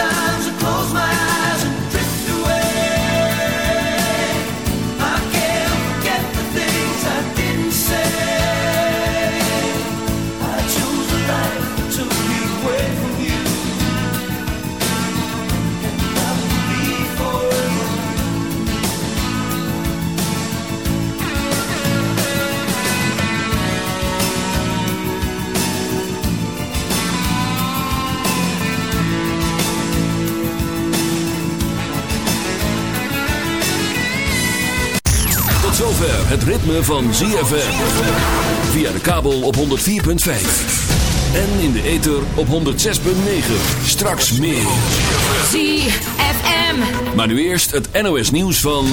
het ritme van ZFM. Via de kabel op 104.5. En in de ether op 106.9. Straks meer. ZFM. Maar nu eerst het NOS nieuws van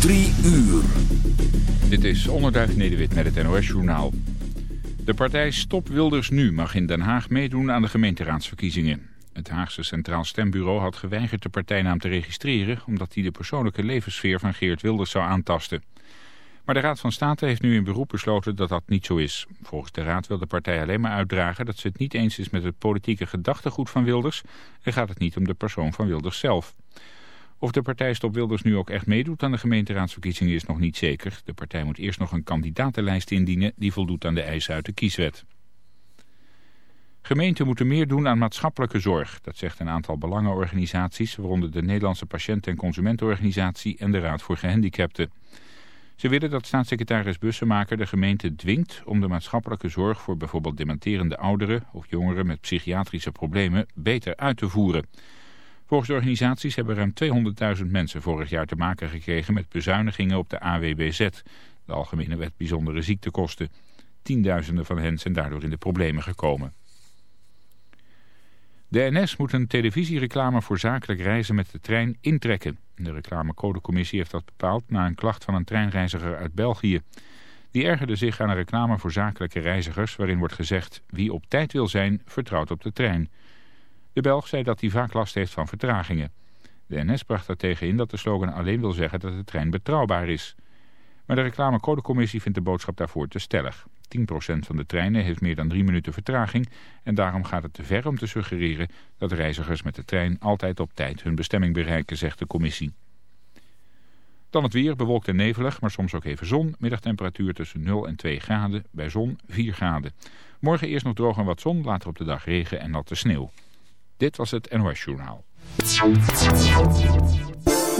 3 uur. Dit is Onderduif Nederwit met het NOS Journaal. De partij Stop Wilders Nu mag in Den Haag meedoen aan de gemeenteraadsverkiezingen. Het Haagse Centraal Stembureau had geweigerd de partijnaam te registreren... omdat hij de persoonlijke levenssfeer van Geert Wilders zou aantasten. Maar de Raad van State heeft nu in beroep besloten dat dat niet zo is. Volgens de Raad wil de partij alleen maar uitdragen dat ze het niet eens is met het politieke gedachtegoed van Wilders en gaat het niet om de persoon van Wilders zelf. Of de partij Stop Wilders nu ook echt meedoet aan de gemeenteraadsverkiezingen is nog niet zeker. De partij moet eerst nog een kandidatenlijst indienen die voldoet aan de eisen uit de kieswet. Gemeenten moeten meer doen aan maatschappelijke zorg. Dat zegt een aantal belangenorganisaties, waaronder de Nederlandse Patiënten- en Consumentenorganisatie en de Raad voor Gehandicapten. Ze willen dat staatssecretaris Bussemaker de gemeente dwingt om de maatschappelijke zorg voor bijvoorbeeld dementerende ouderen of jongeren met psychiatrische problemen beter uit te voeren. Volgens organisaties hebben ruim 200.000 mensen vorig jaar te maken gekregen met bezuinigingen op de AWBZ, de Algemene Wet Bijzondere Ziektekosten. Tienduizenden van hen zijn daardoor in de problemen gekomen. De NS moet een televisiereclame voor zakelijk reizen met de trein intrekken. De reclamecodecommissie heeft dat bepaald na een klacht van een treinreiziger uit België. Die ergerde zich aan een reclame voor zakelijke reizigers waarin wordt gezegd wie op tijd wil zijn vertrouwt op de trein. De Belg zei dat hij vaak last heeft van vertragingen. De NS bracht daartegen in dat de slogan alleen wil zeggen dat de trein betrouwbaar is. Maar de reclamecodecommissie vindt de boodschap daarvoor te stellig. 10% van de treinen heeft meer dan drie minuten vertraging en daarom gaat het te ver om te suggereren dat reizigers met de trein altijd op tijd hun bestemming bereiken, zegt de commissie. Dan het weer, bewolkt en nevelig, maar soms ook even zon. Middagtemperatuur tussen 0 en 2 graden, bij zon 4 graden. Morgen eerst nog droog en wat zon, later op de dag regen en natte sneeuw. Dit was het NOS Journaal.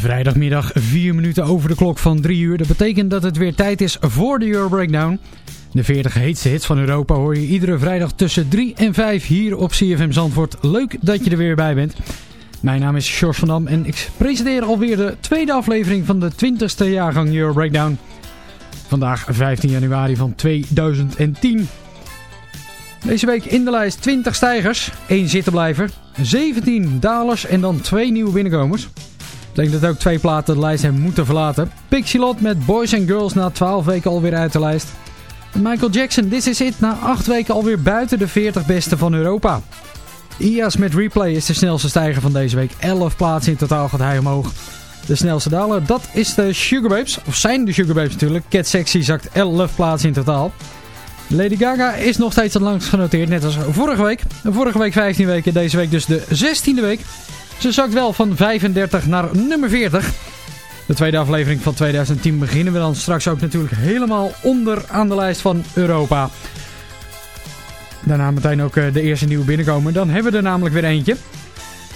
Vrijdagmiddag 4 minuten over de klok van 3 uur. Dat betekent dat het weer tijd is voor de Euro Breakdown. De 40 heetste hits van Europa hoor je iedere vrijdag tussen 3 en 5 hier op CFM Zandvoort. Leuk dat je er weer bij bent. Mijn naam is George van Dam en ik presenteer alweer de tweede aflevering van de 20ste jaargang Euro Breakdown. Vandaag 15 januari van 2010. Deze week in de lijst 20 stijgers, 1 zittenblijver, 17 dalers en dan 2 nieuwe binnenkomers. Betekent dat ook twee platen de lijst hebben moeten verlaten. Pixie met Boys and Girls na 12 weken alweer uit de lijst. Michael Jackson, This Is It, na 8 weken alweer buiten de 40 beste van Europa. IAS met Replay is de snelste stijger van deze week. 11 plaatsen in totaal gaat hij omhoog. De snelste daler, dat is de Sugar Babes. Of zijn de Sugar Babes natuurlijk. Cat Sexy zakt 11 plaatsen in totaal. Lady Gaga is nog steeds het langst genoteerd, net als vorige week. Vorige week 15 weken, deze week dus de 16e week. Ze zakt wel van 35 naar nummer 40. De tweede aflevering van 2010 beginnen we dan straks ook natuurlijk helemaal onder aan de lijst van Europa. Daarna meteen ook eh, de eerste nieuwe binnenkomen. Dan hebben we er namelijk weer eentje.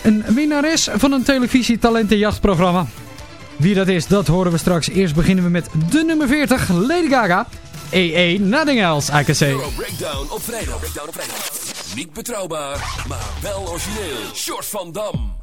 Een winnares van een televisietalentenjachtprogramma. Wie dat is, dat horen we straks. Eerst beginnen we met de nummer 40, Lady Gaga. EE, nothing else, I can say. Euro. Breakdown op vrijdag. Niet betrouwbaar, maar wel origineel. Short van Dam.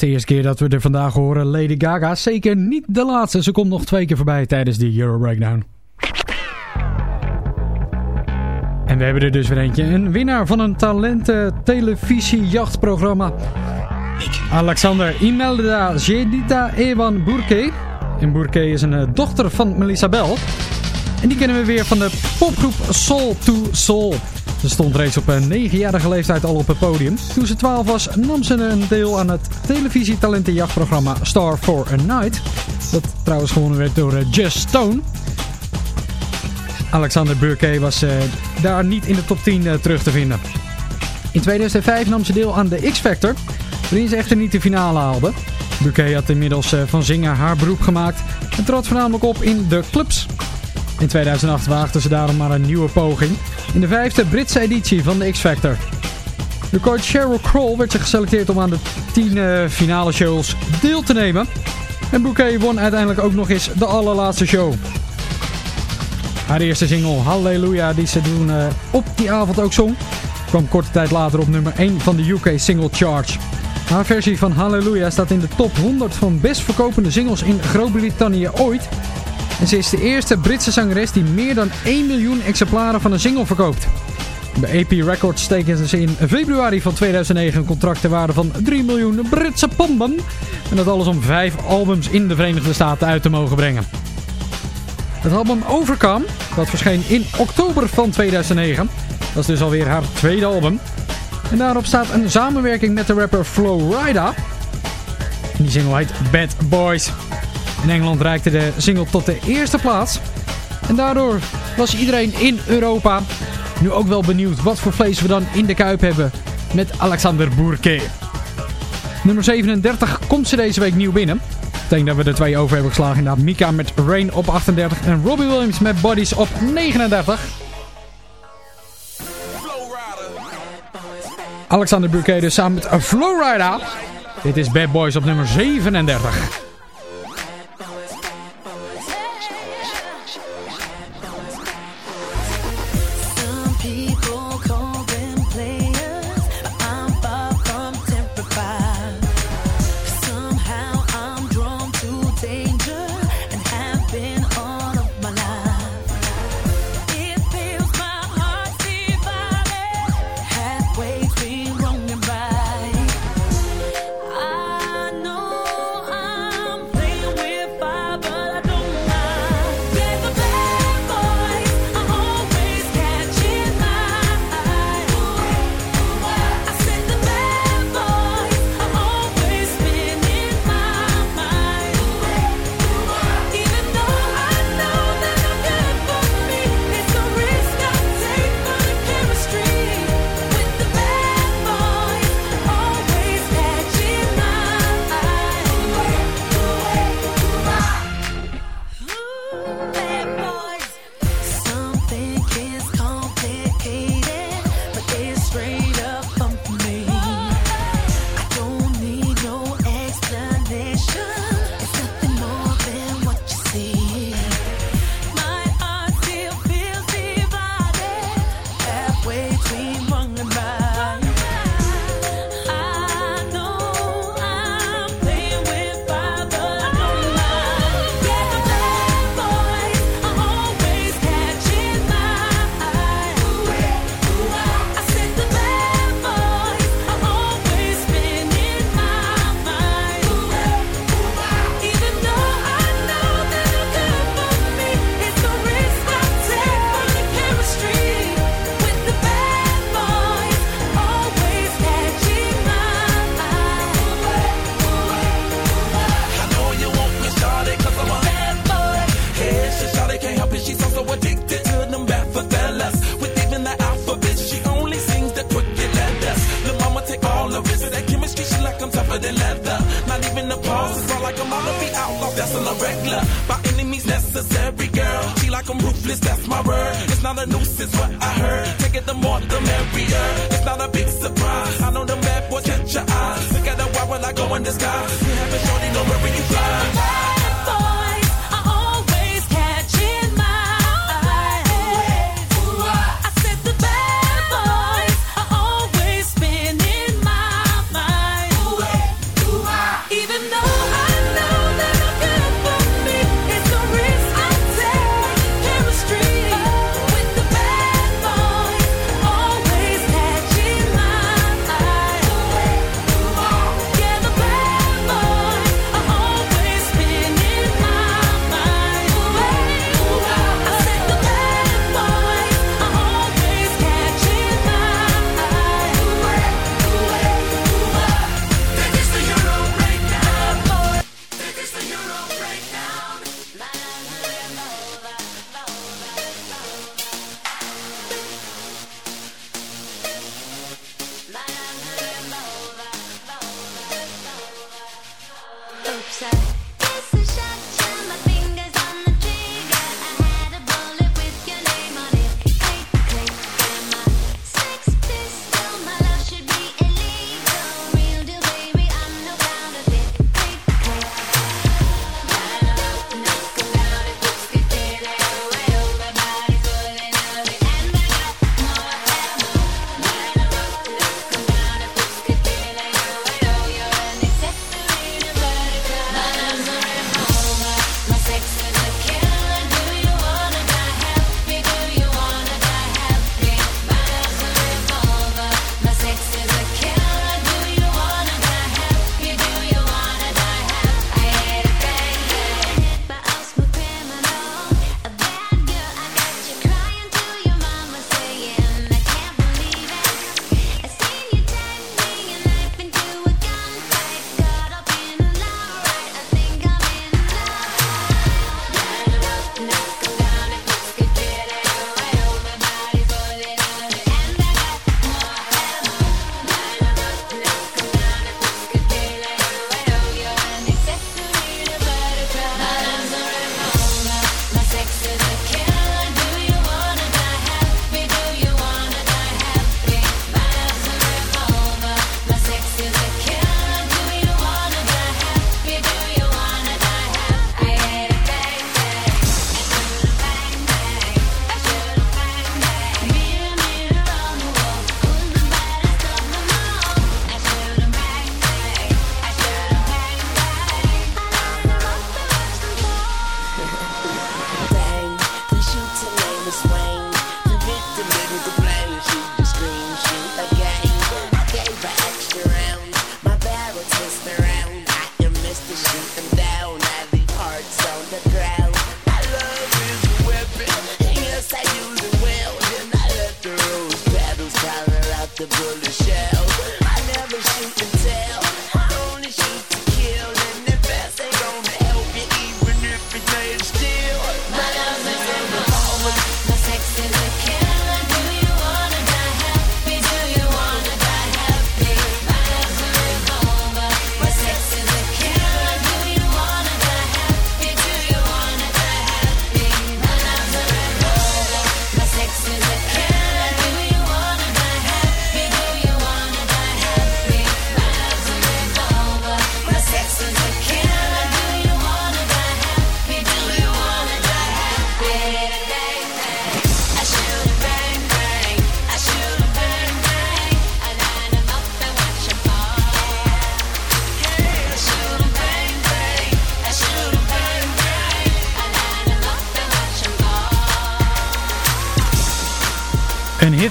Was de eerste keer dat we er vandaag horen. Lady Gaga, zeker niet de laatste. Ze komt nog twee keer voorbij tijdens die Euro Breakdown. En we hebben er dus weer eentje. Een winnaar van een talenten televisie-jachtprogramma. Alexander Imelda Jedita Ewan Bourke. En Bourke is een eh, dochter van Melissa Bell. En die kennen we weer van de popgroep Soul to Soul. Ze stond reeds op een 9-jarige leeftijd al op het podium. Toen ze 12 was nam ze een deel aan het televisietalentenjachtprogramma Star for a Night. Dat trouwens gewonnen werd door eh, Just Stone. Alexander Burke was eh, daar niet in de top 10 eh, terug te vinden. In 2005 nam ze deel aan de X-Factor, waarin ze echter niet de finale haalde. Burke had inmiddels van zingen haar beroep gemaakt en trad voornamelijk op in de clubs. In 2008 waagden ze daarom maar een nieuwe poging in de vijfde Britse editie van de X-Factor. De coach Sheryl Kroll werd geselecteerd om aan de tien eh, finale shows deel te nemen. En Bouquet won uiteindelijk ook nog eens de allerlaatste show. Haar eerste single Hallelujah die ze toen eh, op die avond ook zong, kwam korte tijd later op nummer 1 van de UK Single Charge. Haar versie van Hallelujah staat in de top 100 van best verkopende singles in Groot-Brittannië ooit. En ze is de eerste Britse zangeres die meer dan 1 miljoen exemplaren van een single verkoopt. Bij AP Records tekenden ze in februari van 2009 een contract ter waarde van 3 miljoen Britse ponden. En dat alles om 5 albums in de Verenigde Staten uit te mogen brengen. Het album Overcome, dat verscheen in oktober van 2009. Dat is dus alweer haar tweede album. En daarop staat een samenwerking met de rapper Flowrida. Die single heet Bad Boys. In Engeland reikte de single tot de eerste plaats. En daardoor was iedereen in Europa nu ook wel benieuwd wat voor vlees we dan in de kuip hebben met Alexander Bourke. Nummer 37 komt ze deze week nieuw binnen. Ik denk dat we er twee over hebben geslagen. Inderdaad, Mika met Rain op 38 en Robbie Williams met Bodies op 39. Alexander Burke dus samen met Flowrider. Dit is Bad Boys op nummer 37.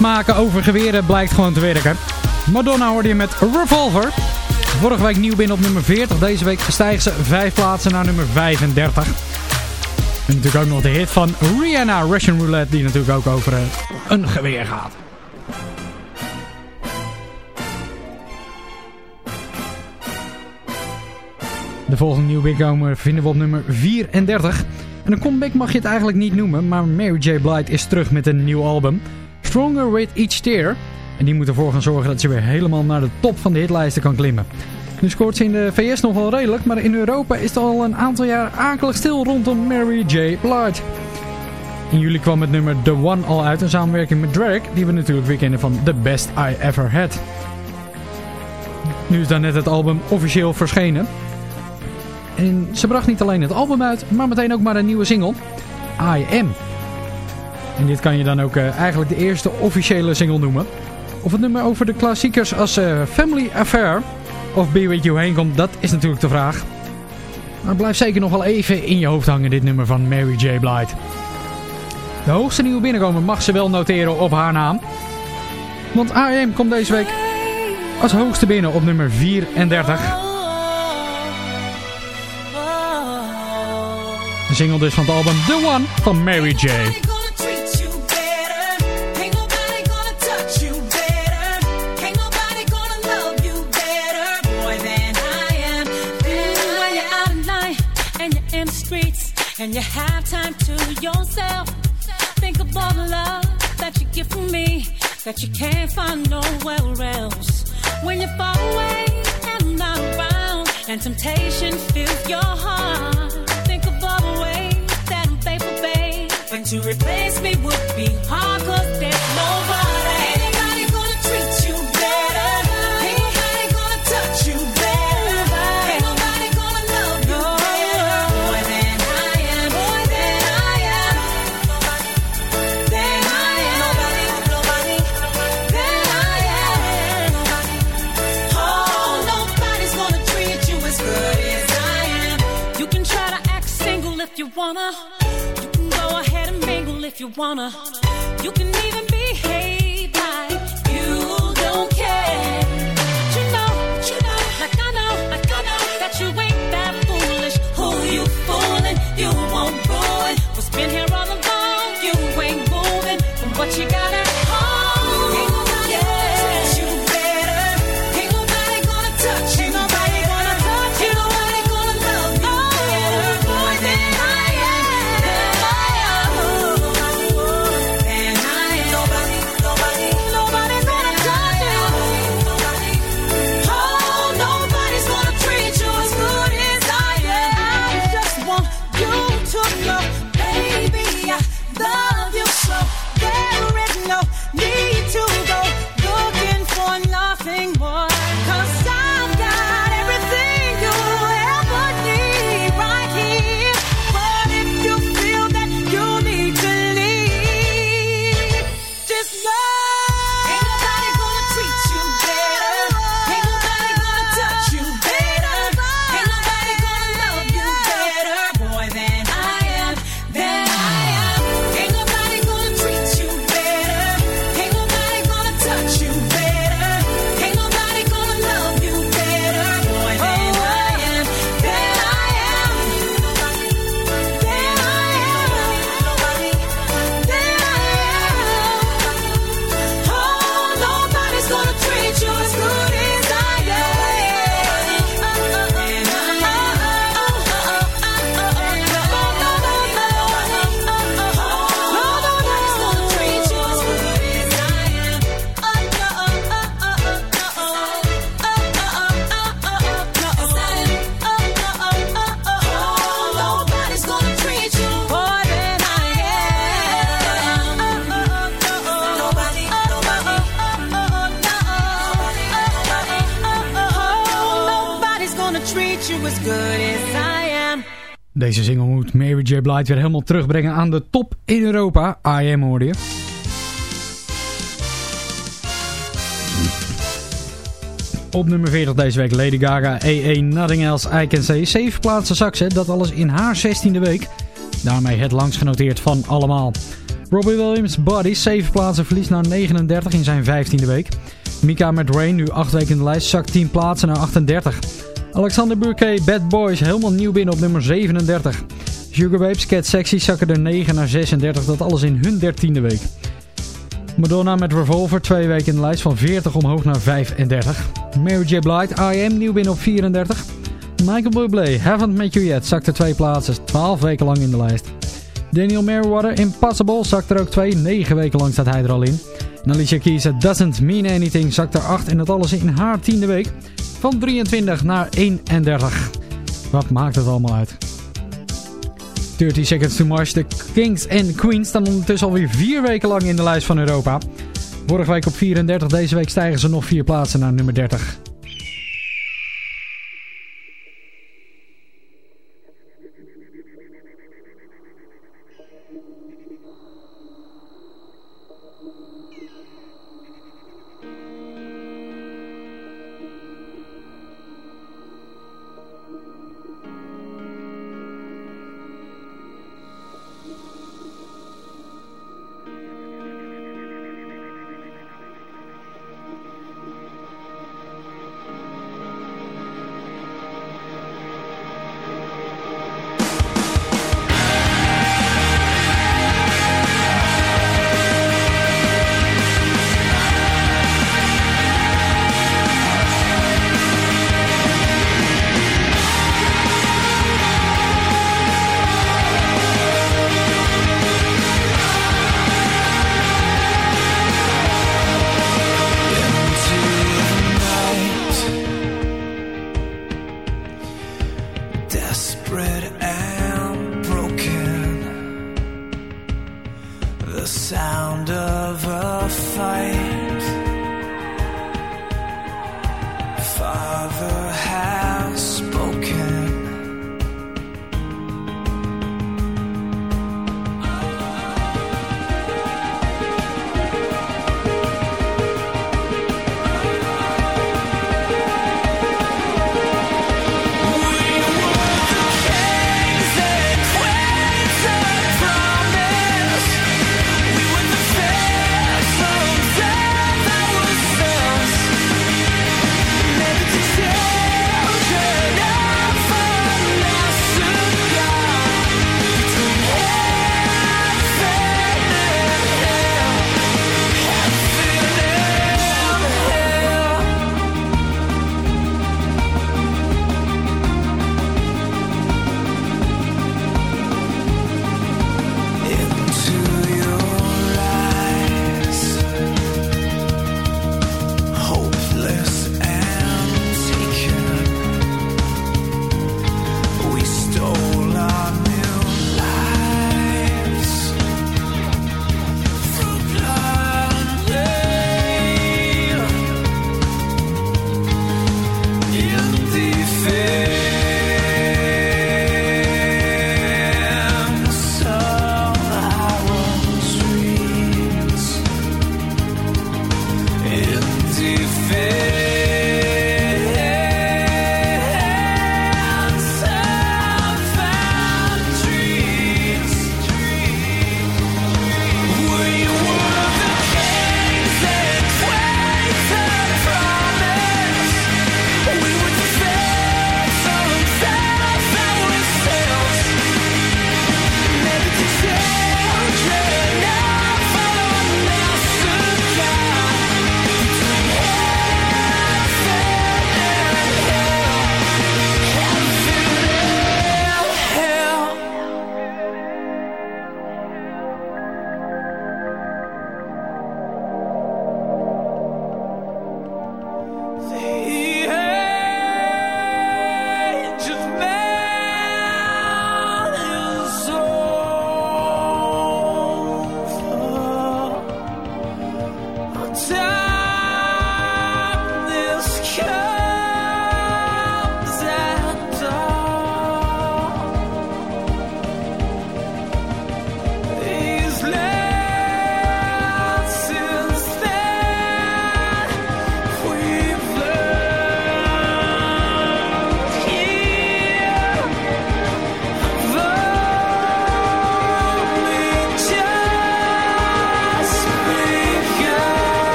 Maken over geweren blijkt gewoon te werken. Madonna hoorde je met Revolver. Vorige week nieuw binnen op nummer 40. Deze week stijgt ze vijf plaatsen naar nummer 35. En natuurlijk ook nog de hit van Rihanna, Russian Roulette, die natuurlijk ook over eh, een geweer gaat. De volgende nieuwe binnenkomer vinden we op nummer 34. En een comeback mag je het eigenlijk niet noemen, maar Mary J. Blige is terug met een nieuw album. Stronger With Each Tear. En die moet ervoor gaan zorgen dat ze weer helemaal naar de top van de hitlijsten kan klimmen. Nu scoort ze in de VS nog wel redelijk, maar in Europa is het al een aantal jaar akelig stil rondom Mary J. Blige. In juli kwam het nummer The One al uit, een samenwerking met Drake, die we natuurlijk weer kennen van The Best I Ever Had. Nu is daar net het album officieel verschenen. En ze bracht niet alleen het album uit, maar meteen ook maar een nieuwe single, I Am. En dit kan je dan ook eh, eigenlijk de eerste officiële single noemen. Of het nummer over de klassiekers als eh, Family Affair of Be With You heen komt, dat is natuurlijk de vraag. Maar blijf zeker nog wel even in je hoofd hangen dit nummer van Mary J. Blige. De hoogste nieuwe binnenkomer mag ze wel noteren op haar naam. Want I.M. komt deze week als hoogste binnen op nummer 34. De single dus van het album The One van Mary J. and you have time to yourself, think all the love that you get from me that you can't find nowhere else. When you fall away and I'm not around and temptation fills your heart, think of all the ways that I'm faithful, babe. And to replace me would be hard, cause there's nobody. You wanna. You can even Deze single moet Mary J. Blige weer helemaal terugbrengen aan de top in Europa. I Am hoorde je. Op nummer 40 deze week Lady Gaga, AA, Nothing Else I Can Say. 7 plaatsen ze, dat alles in haar 16e week. Daarmee het langst genoteerd van allemaal. Robbie Williams, Body, 7 plaatsen, verliest naar 39 in zijn 15e week. Mika met Rain, nu 8 weken in de lijst, zakt 10 plaatsen naar 38. Alexander Burke, Bad Boys, helemaal nieuw binnen op nummer 37. Sugar Babes, Cat Sexy zakken er 9 naar 36, dat alles in hun 13e week. Madonna met Revolver, twee weken in de lijst van 40 omhoog naar 35. Mary J. Blige, I Am, nieuw binnen op 34. Michael Bublé, Haven't Met You Yet, zakte twee plaatsen, 12 weken lang in de lijst. Daniel Merriweather, Impossible, zakt er ook twee, 9 weken lang staat hij er al in. En Alicia It Doesn't Mean Anything, zakt er 8 en dat alles in haar tiende week. Van 23 naar 31. Wat maakt het allemaal uit? 30 Seconds to Mars. De Kings en Queens staan ondertussen alweer vier weken lang in de lijst van Europa. Vorige week op 34, deze week stijgen ze nog vier plaatsen naar nummer 30.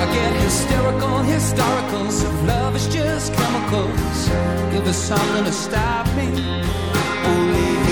I get hysterical, historicals. If love is just chemicals, give us something to stop me. Only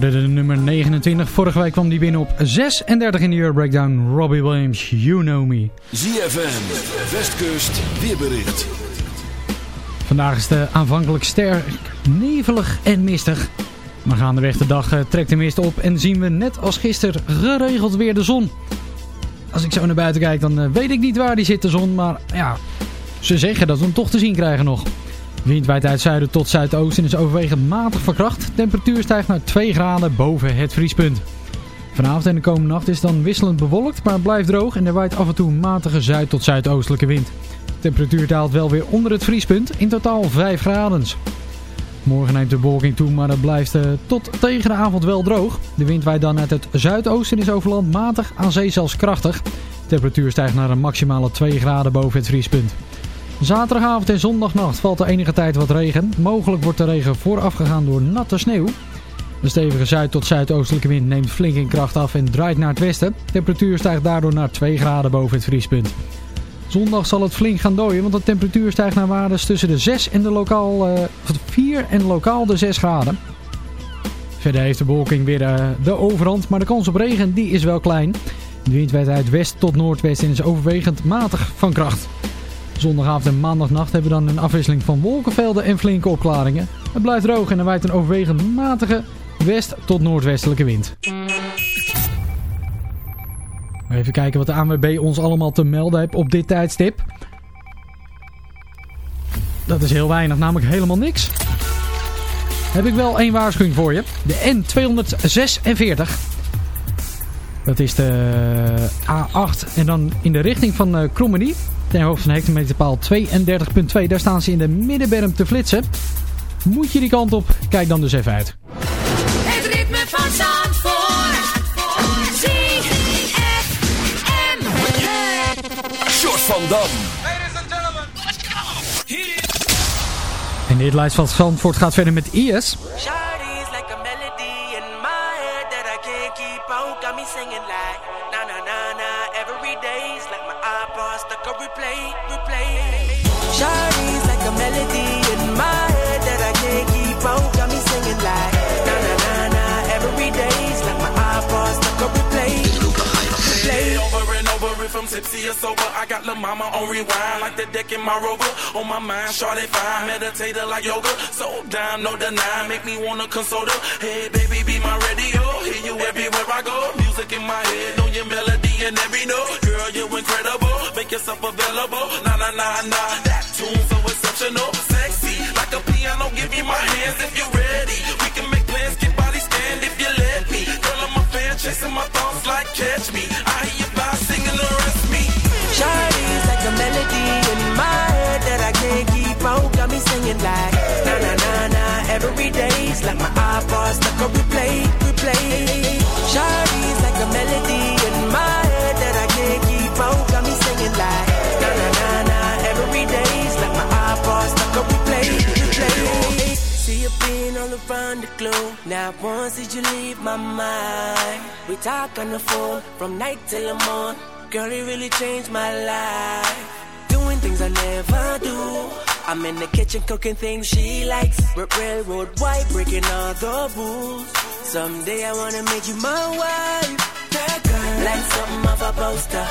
hoorde de nummer 29. Vorige week kwam die binnen op 36 in de Euro Breakdown. Robbie Williams, You Know Me. ZFM, Westkust, weerbericht. Vandaag is het aanvankelijk sterk nevelig en mistig. Maar gaandeweg de dag eh, trekt de mist op en zien we net als gisteren geregeld weer de zon. Als ik zo naar buiten kijk dan eh, weet ik niet waar die zit de zon, maar ja, ze zeggen dat we hem toch te zien krijgen nog. Wind waait uit zuiden tot zuidoosten is overwegend matig verkracht. Temperatuur stijgt naar 2 graden boven het vriespunt. Vanavond en de komende nacht is dan wisselend bewolkt, maar blijft droog en er waait af en toe matige zuid- tot zuidoostelijke wind. Temperatuur daalt wel weer onder het vriespunt, in totaal 5 graden. Morgen neemt de bewolking toe, maar het blijft eh, tot tegen de avond wel droog. De wind waait dan uit het zuidoosten is over land matig, aan zee zelfs krachtig. Temperatuur stijgt naar een maximale 2 graden boven het vriespunt. Zaterdagavond en zondagnacht valt er enige tijd wat regen. Mogelijk wordt de regen voorafgegaan door natte sneeuw. De stevige zuid- tot zuidoostelijke wind neemt flink in kracht af en draait naar het westen. De temperatuur stijgt daardoor naar 2 graden boven het vriespunt. Zondag zal het flink gaan dooien, want de temperatuur stijgt naar waardes tussen de 6 en de lokaal, eh, of 4 en lokaal de 6 graden. Verder heeft de bewolking weer eh, de overhand, maar de kans op regen die is wel klein. De wind waait uit west tot noordwest en is overwegend matig van kracht. Zondagavond en maandagnacht hebben we dan een afwisseling van wolkenvelden en flinke opklaringen. Het blijft droog en er waait een overwegend matige west- tot noordwestelijke wind. Even kijken wat de ANWB ons allemaal te melden heeft op dit tijdstip. Dat is heel weinig, namelijk helemaal niks. Heb ik wel één waarschuwing voor je. De N246. Dat is de A8 en dan in de richting van uh, Krommenie. Ten hoogte van hectometerpaal 32.2. Daar staan ze in de middenberm te flitsen. Moet je die kant op, kijk dan dus even uit. Het ritme van Zandvoort. ZFM. Short van Dam. En dit lijst van Zandvoort gaat verder met IS. Shawty's like a melody in my head that I can't keep out. Got me singing like na na na na every day's like replay, replay. Shawty's like a melody in my head that I can't keep out. Got me singing like na na na na every day's like my iPod stuck on replay. Play over and over if I'm tipsy or sober. I got La Mama on rewind like the deck in my rover. On my mind, short fine, meditator like yoga. So down, no deny, make me wanna console her. Hey, baby, be my radio. Hear you everywhere I go. Music in my head, know your melody and every note. Girl, you're incredible. Make yourself available. Nah, nah, nah, nah. That tune so exceptional, sexy like a piano. Give me my hands if you're ready. We can make plans, get body stand if you let me. Girl, I'm a fan, chasing my thoughts like catch me. I hear you by singing the rest me. Shawty's like a melody in my head that I can't keep out. Got me singing like na na na na every day's like my iPod stuck on replay, replay. Shawty's like a melody in my You been all around the globe. Now once did you leave my mind? We talk on the phone from night till the morning. Girl, it really changed my life. Doing things I never do. I'm in the kitchen cooking things she likes. R- railroad white, breaking all the rules. Someday I wanna make you my wife. That girl, like something of a poster.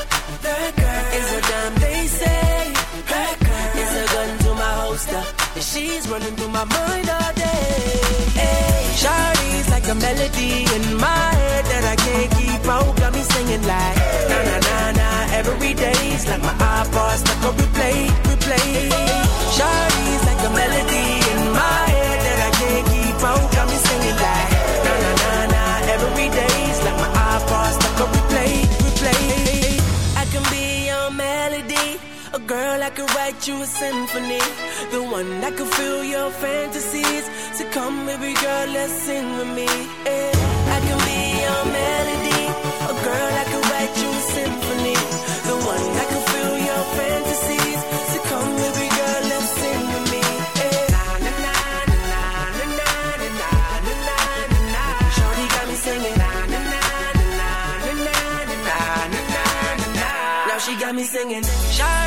That girl is a damn they say. That girl is a gun to my holster. She's running through my mind all day. Hey, Shawty's like a melody in my head that I can't keep out. Got me singing like na na na na every day's like my iPod you a symphony. The one that could fill your fantasies. So come, baby girl, let's sing with me. Yeah. I can be your melody. A girl I could write you a symphony. The one that could fill your fantasies. So come, baby girl, let's sing with me. Yeah. Shorty got me singing. Now she got me singing. Shawty's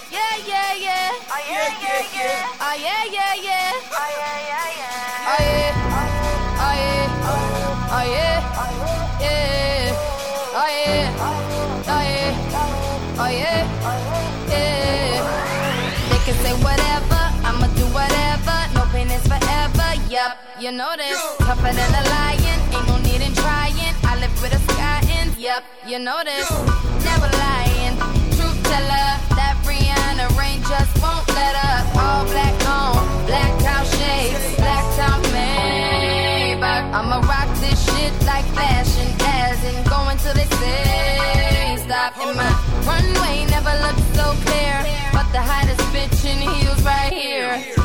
yeah, yeah. Ah, yeah, yeah, yeah. Oh, yeah, yeah, yeah. Ah, yeah, yeah, yeah. Oh, yeah. Oh, yeah. Oh, yeah. Yeah. Oh, yeah. Oh, yeah. Oh, yeah. Yeah. They can say whatever. I'ma do whatever. No pain is forever. Yup, you know this. Tougher than a lion. Ain't no need in trying. I live with a sky in Yep, you know this. Never lying. Truth teller. Just won't let up. All black on, black out shades, black out Maybach. I'ma rock this shit like fashion, as in going till they say stop. And my runway never looked so clear, but the hottest bitch in heels right here.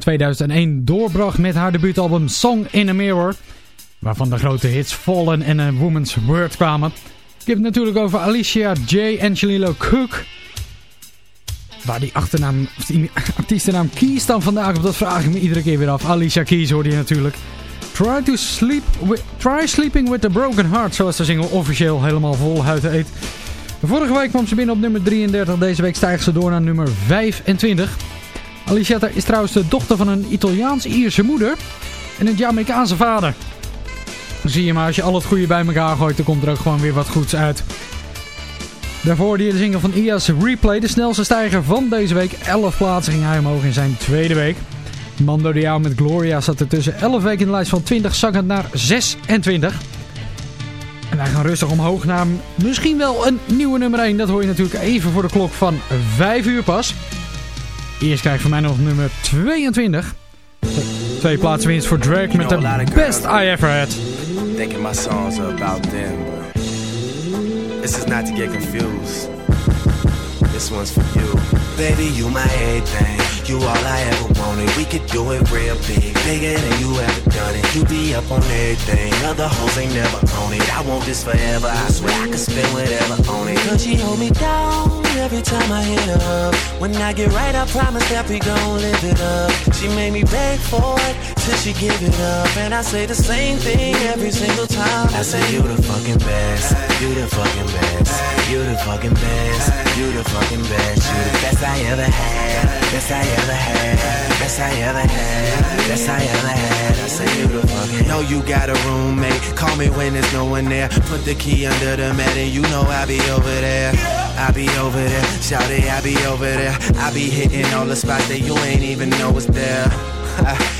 2001 doorbracht met haar debuutalbum Song in a Mirror. Waarvan de grote hits Fallen en A Woman's Word kwamen. Ik heb het natuurlijk over Alicia J. Angelilo Cook. Waar die achternaam, of die artiestennaam Keys dan vandaag op, dat vraag ik me iedere keer weer af. Alicia Keys hoorde je natuurlijk. Try, to sleep try Sleeping with a Broken Heart, zoals de single officieel helemaal voluit heet. Vorige week kwam ze binnen op nummer 33, deze week stijgt ze door naar nummer 25. Alicetta is trouwens de dochter van een Italiaans-Ierse moeder en een Jamaicaanse vader. Zie je maar, als je al het goede bij elkaar gooit, dan komt er ook gewoon weer wat goeds uit. Daarvoor je de van Ias Replay, de snelste stijger van deze week. 11 plaatsen ging hij omhoog in zijn tweede week. Mando Diao met Gloria zat er tussen 11 weken in de lijst van 20, zakkend naar 26. En wij gaan rustig omhoog naar misschien wel een nieuwe nummer 1. Dat hoor je natuurlijk even voor de klok van 5 uur pas. Eerst krijg je van mij nog nummer 22. Twee plaatsen winst voor Drake met de Best I Ever Had. Thinking my songs are about them, but this is not to get confused. This one's for you. baby, you my everything. You all I ever wanted. We could do it real big, bigger than you ever done it. You be up on everything. Other hoes ain't never on it. I want this forever. I swear I could spend whatever on it. Cause she hold me down every time I hit her up. When I get right, I promise that we gon' live it up. She made me beg for it till she give it up. And I say the same thing every single time. I say you the fucking best. You the fucking best. You the fucking best. You the fucking best. You the best I ever had. Best I ever had. Best I ever had. Best I ever had. I say you the fucking. Know you got a roommate. Call me when there's no one there. Put the key under the mat and you know I'll be over there. I be over there, shout it, I be over there. I be hitting all the spots that you ain't even know was there.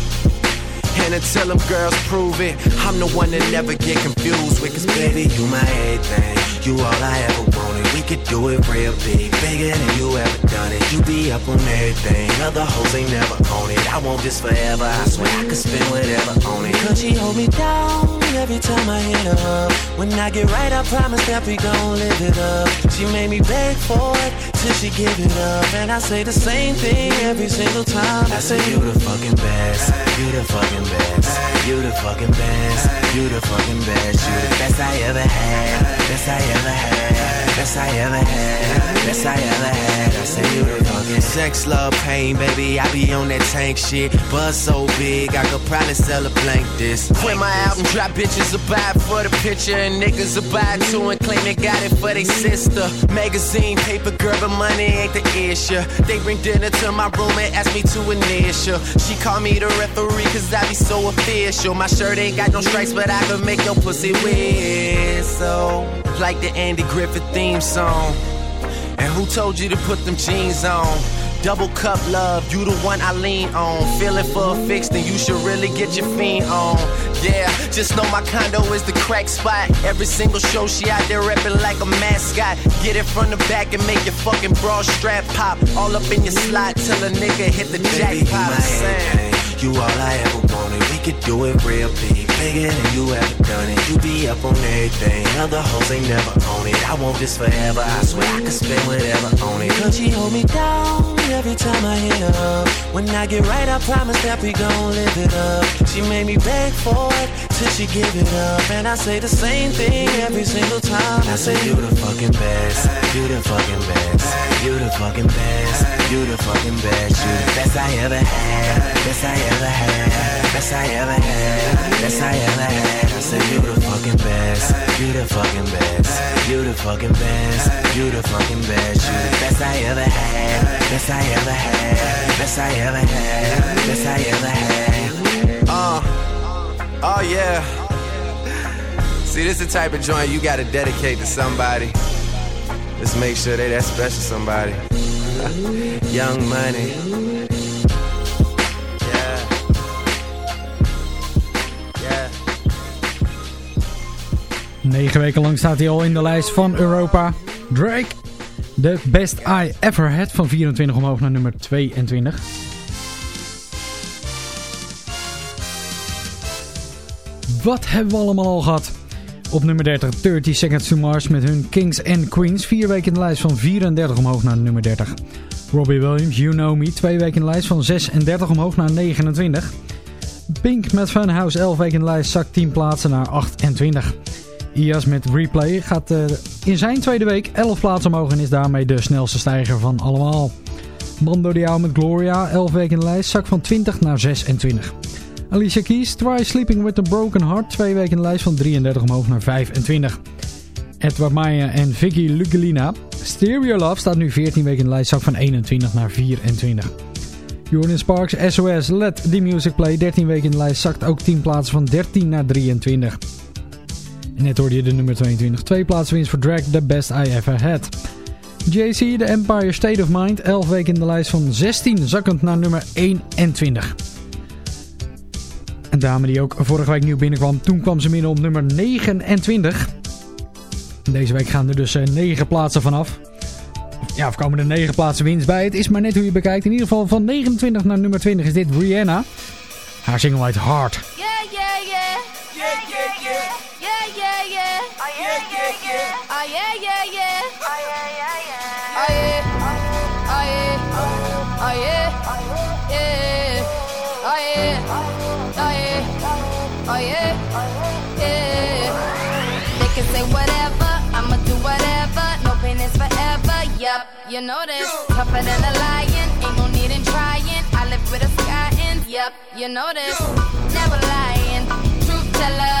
And until them girls prove it, I'm the one that never get confused with. Cause baby, you my everything. You all I ever wanted. We could do it real big, bigger than you ever done it. You be up on everything. Other hoes ain't never on it. I want this forever. I swear I could spend whatever on it. Could she hold me down every time I hit her up. When I get right, I promise that we gon' live it up. She made me beg for it till she give it up. And I say the same thing every single time. I say you the fucking best. You the fucking best. You the fucking best. You the fucking best. You the best I ever had. Best I ever had. Best I ever had. Best I ever had. I say you the fucking sex, love, pain, baby. I be on that tank shit. Buzz so big, I could probably sell a blank this. When my album drop, bitches buy it for the picture, and niggas buy it too and claim they got it for they sister. Magazine, paper, girl, but money ain't the issue. They bring dinner to my room and ask me to initial. She call me the referee, cause I be so official. My shirt ain't got no stripes, but I can make your pussy whistle. Like the Andy Griffith theme song. And who told you to put them jeans on? Double cup love, you the one I lean on. Feeling for a fix, then you should really get your fiend on. Yeah, just know my condo is the crack spot. Every single show she out there reppin' like a mascot. Get it from the back and make your fucking bra strap pop. All up in your slot till a nigga hit the jackpot. I'm saying. You all I ever wanted. We could do it real big, bigger than you ever done it. You be up on everything. Other hoes ain't never on it. I want this forever. I swear I could spend whatever on it. Cause she hold me down every time I hit up. When I get right, I promise that we gon' live it up. She made me beg for it till she give it up. And I say the same thing every single time. I say you the fucking best. You the fucking best. You the fucking best. You the fucking best. You the best I ever had. Best I ever had. Best I ever had. Best I ever had. I say you the fucking best. You the fucking best. You the fucking best. You the fucking best. You the best I ever had. Best I ever had. Best I ever had. Best I ever had. Uh. Oh yeah. See, this is the type of joint you gotta dedicate to somebody. Just make sure they that special somebody. Young money. Negen weken lang staat hij al in de lijst van Europa. Drake, The Best I Ever Had, van 24 omhoog naar nummer 22. Wat hebben we allemaal al gehad? Op nummer 30, 30 Seconds to Mars met hun Kings and Queens. Vier weken in de lijst van 34 omhoog naar nummer 30. Robbie Williams, You Know Me. Twee weken in de lijst van 36 omhoog naar 29. Pink met Funhouse, 11 weken in de lijst, zakt 10 plaatsen naar 28. IAS met Replay gaat eh, in zijn tweede week 11 plaatsen omhoog en is daarmee de snelste stijger van allemaal. Mando Diao met Gloria, 11 weken in de lijst, zak van 20 naar 26. Alicia Keys, Try Sleeping with a Broken Heart, twee weken in de lijst van 33 omhoog naar 25. Edward Maya en Vicky Lugolina, Stereo Love staat nu 14 weken in de lijst, zak van 21 naar 24. Jordan Sparks, SOS, Let The Music Play, 13 weken in de lijst, zakt ook 10 plaatsen van 13 naar 23. En net hoorde je de nummer 22. Twee plaatsen winst voor Drag, The Best I Ever Had. JC, The Empire State of Mind. 11 weken in de lijst van 16, zakkend naar nummer 21. Een dame die ook vorige week nieuw binnenkwam. Toen kwam ze midden op nummer 29. Deze week gaan er dus eh, 9 plaatsen vanaf. Ja, of komen er 9 plaatsen winst bij. Het is maar net hoe je bekijkt. In ieder geval van 29 naar nummer 20 is dit Rihanna. Haar single light heart. Oh yeah, yeah, yeah. Oh yeah, yeah, yeah. Oh yeah. Oh yeah. Oh yeah. oh Yeah. Oh yeah. Oh yeah. Oh yeah. Yeah. They can say whatever, I'ma do whatever. No pain is forever. Yup, you know this. Tougher than a lion, ain't no need in trying. I live with a sky and yup, you know this. Never lying, truth teller.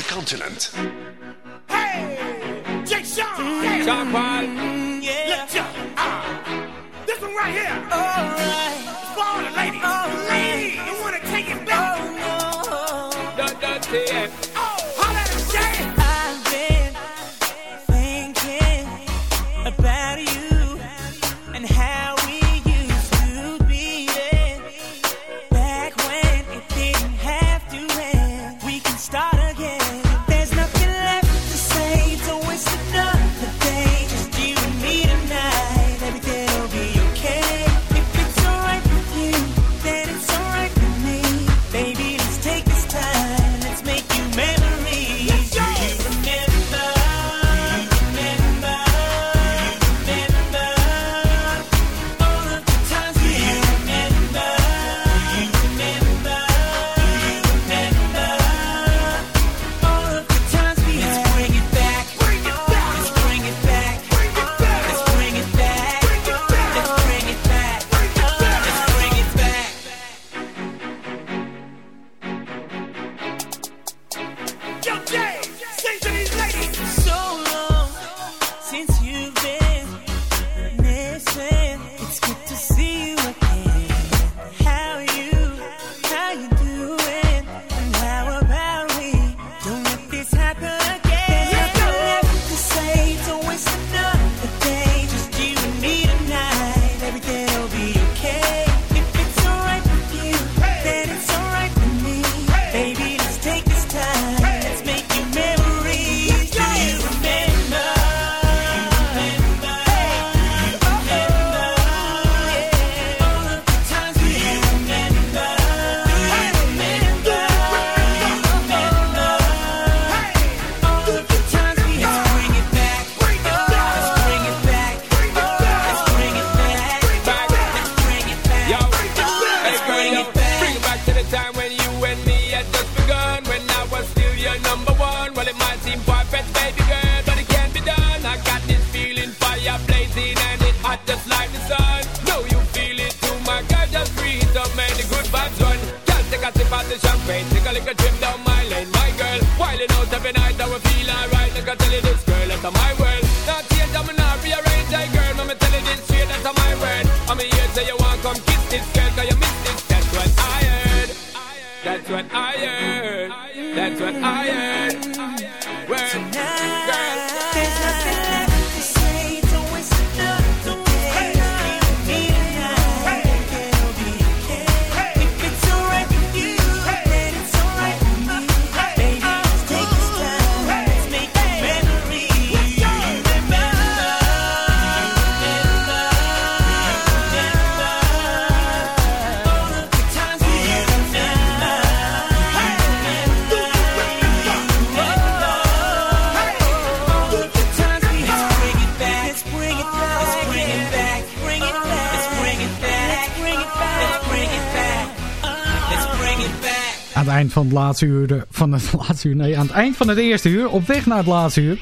the continent. yeah. Van het laatste uur, van het uur, nee, aan het eind van het eerste uur, op weg naar het laatste uur,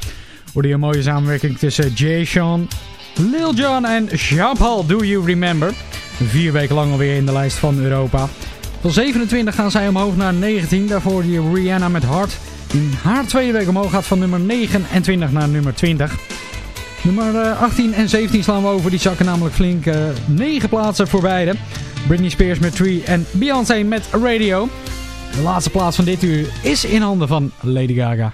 hoorde je een mooie samenwerking tussen Jay Sean, Lil Jon en Jean-Paul Do You Remember. Vier weken lang alweer in de lijst van Europa. Van 27 gaan zij omhoog naar 19. Daarvoor je Rihanna met Hart. Die haar tweede week omhoog gaat van nummer 29 naar nummer 20. Nummer eh, 18 en 17 slaan we over. Die zakken namelijk flink eh 9 plaatsen voor beide. Britney Spears met Tree en Beyoncé met Radio. De laatste plaats van dit uur is in handen van Lady Gaga.